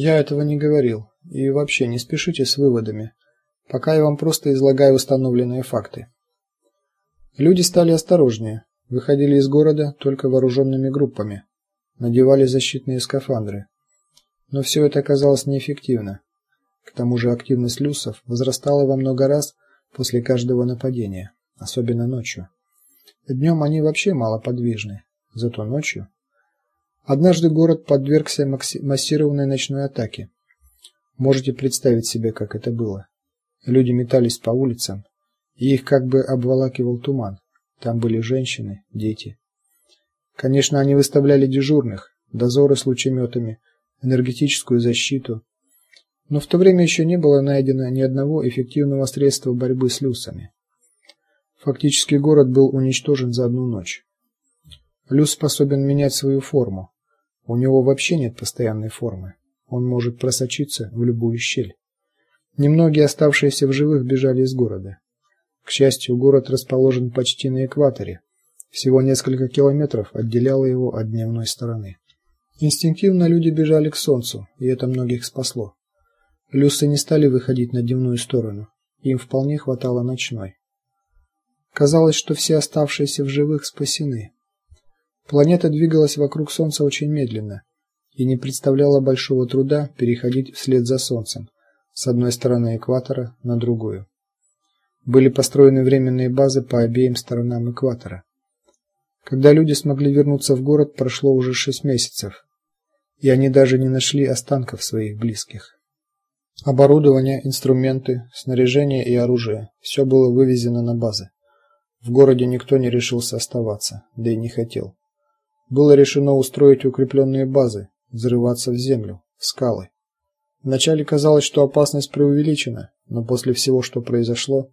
Я этого не говорил. И вообще, не спешите с выводами. Пока я вам просто излагаю установленные факты. Люди стали осторожнее, выходили из города только вооруженными группами, надевали защитные скафандры. Но все это оказалось неэффективно. К тому же активность люсов возрастала во много раз после каждого нападения, особенно ночью. Днем они вообще мало подвижны, зато ночью Однажды город подвергся массированной ночной атаке. Можете представить себе, как это было. Люди метались по улицам, и их как бы обволакивал туман. Там были женщины, дети. Конечно, они выставляли дежурных, дозоры с лучеметами, энергетическую защиту. Но в то время еще не было найдено ни одного эффективного средства борьбы с люсами. Фактически город был уничтожен за одну ночь. Люс способен менять свою форму. У него вообще нет постоянной формы. Он может просочиться в любую щель. Немногие оставшиеся в живых бежали из города. К счастью, город расположен почти на экваторе. Всего несколько километров отделяло его от дневной стороны. Инстинктивно люди бежали к солнцу, и это многих спасло. Люсы не стали выходить на дневную сторону. Им вполне хватало ночной. Казалось, что все оставшиеся в живых спасены. Планета двигалась вокруг солнца очень медленно и не представляло большого труда переходить вслед за солнцем с одной стороны экватора на другую. Были построены временные базы по обеим сторонам экватора. Когда люди смогли вернуться в город, прошло уже шесть месяцев, и они даже не нашли останков своих близких. Оборудование, инструменты, снаряжение и оружие все было вывезено на базы. В городе никто не решился оставаться, да и не хотел было решено устроить укрепленные базы, взрываться в землю, в скалы. Вначале казалось, что опасность преувеличена, но после всего, что произошло,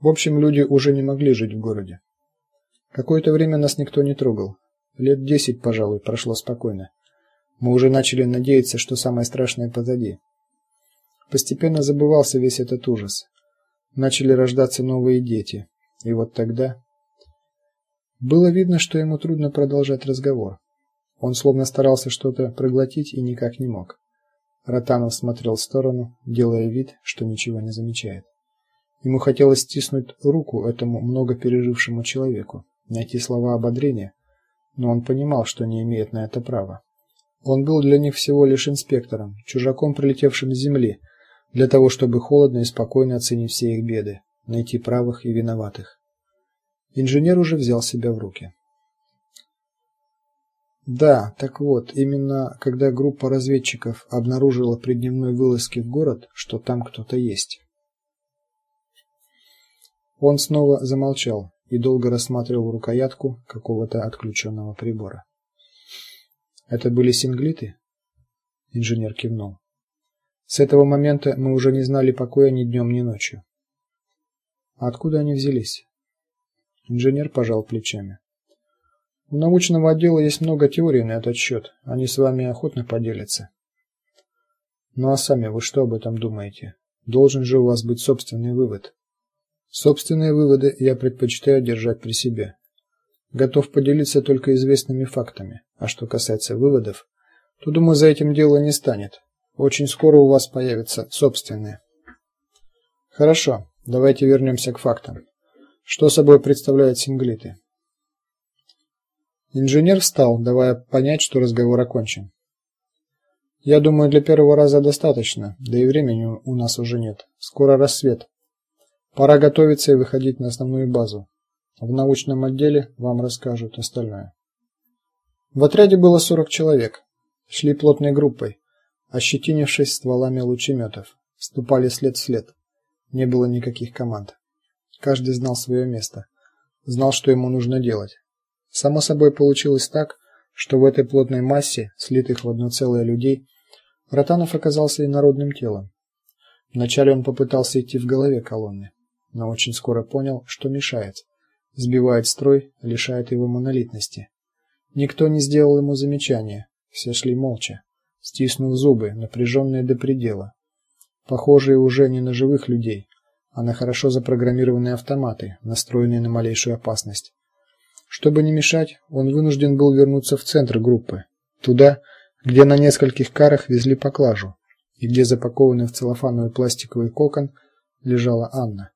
в общем, люди уже не могли жить в городе. Какое-то время нас никто не трогал. Лет десять, пожалуй, прошло спокойно. Мы уже начали надеяться, что самое страшное позади. Постепенно забывался весь этот ужас. Начали рождаться новые дети. И вот тогда было видно, что ему трудно продолжать разговор. Он словно старался что-то проглотить и никак не мог. Ротанов смотрел в сторону, делая вид, что ничего не замечает. Ему хотелось стиснуть руку этому много пережившему человеку, найти слова ободрения, но он понимал, что не имеет на это права. Он был для них всего лишь инспектором, чужаком, прилетевшим с земли, для того, чтобы холодно и спокойно оценить все их беды, найти правых и виноватых. Инженер уже взял себя в руки. Да, так вот, именно когда группа разведчиков обнаружила при дневной вылазке в город, что там кто-то есть. Он снова замолчал и долго рассматривал рукоятку какого-то отключенного прибора. Это были синглиты? Инженер кивнул. С этого момента мы уже не знали покоя ни днем, ни ночью. А откуда они взялись? Инженер пожал плечами. У научного отдела есть много теорий на этот счет. Они с вами охотно поделятся. Ну а сами вы что об этом думаете? Должен же у вас быть собственный вывод. Собственные выводы я предпочитаю держать при себе. Готов поделиться только известными фактами. А что касается выводов, то думаю, за этим дело не станет. Очень скоро у вас появятся собственные. Хорошо, давайте вернемся к фактам. Что собой представляют синглиты? Инженер встал, давая понять, что разговор окончен. Я думаю, для первого раза достаточно, да и времени у нас уже нет. Скоро рассвет. Пора готовиться и выходить на основную базу. В научном отделе вам расскажут остальное. В отряде было 40 человек. Шли плотной группой, ощетинившись стволами лучеметов, ступали след в след. Не было никаких команд. Каждый знал свое место, знал, что ему нужно делать. Само собой получилось так, что в этой плотной массе, слитых в одно целое людей, Ротанов оказался инородным телом. Вначале он попытался идти в голове колонны, но очень скоро понял, что мешает. Сбивает строй, лишает его монолитности. Никто не сделал ему замечания, все шли молча, стиснув зубы, напряженные до предела. Похожие уже не на живых людей, а на хорошо запрограммированные автоматы, настроенные на малейшую опасность. Чтобы не мешать, он вынужден был вернуться в центр группы, туда, где на нескольких карах везли поклажу, и где запакованная в целлофановый пластиковый кокон лежала Анна.